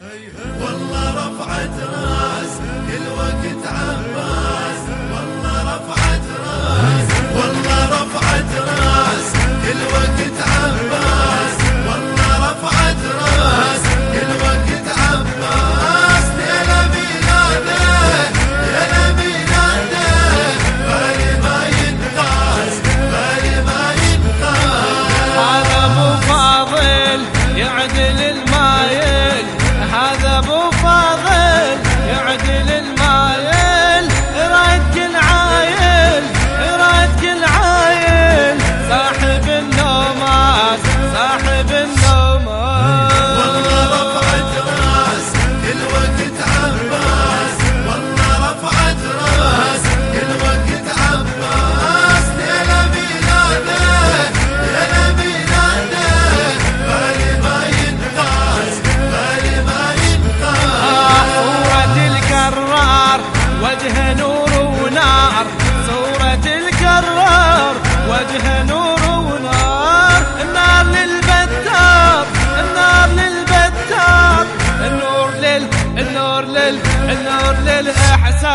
والله رفعت راس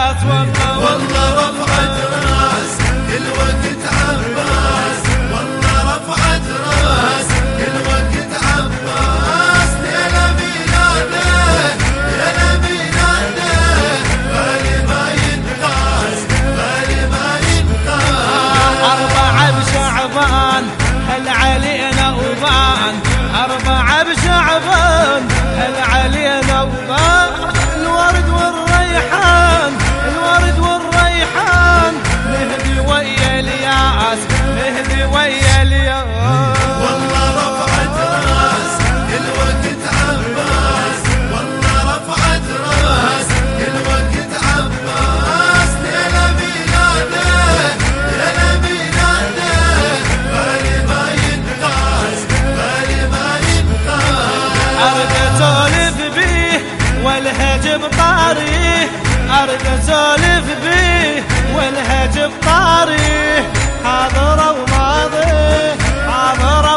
للإحساس والله والله رفعت راس كل وقت عباس والله رفعت راس كل وقت عباس ليلة ميلاده ليلة ميلاده بالي ما ينقاس بالي ما ينقاس. أربعة بشعبان هل علينا وبان أربعة بشعبان هل علينا وبان أرد أسولف بيه والهج بطاريه حاضر وماضي حاضر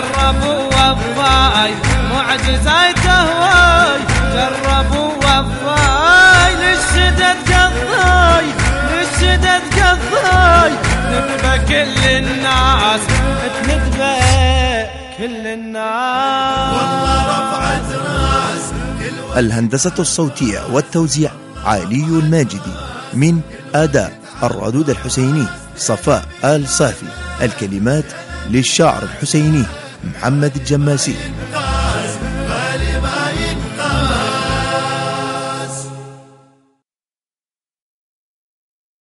جربوا وفاي معجزاته هواي جربوا وفاي للشدد قضاي للشدد قضاي. ندبى كل الناس تندبى كل الناس. والله رفعت راس الهندسة الصوتية والتوزيع علي الماجدي من أداء الردود الحسيني صفاء آل صافي الكلمات للشاعر الحسيني. محمد الجماسي.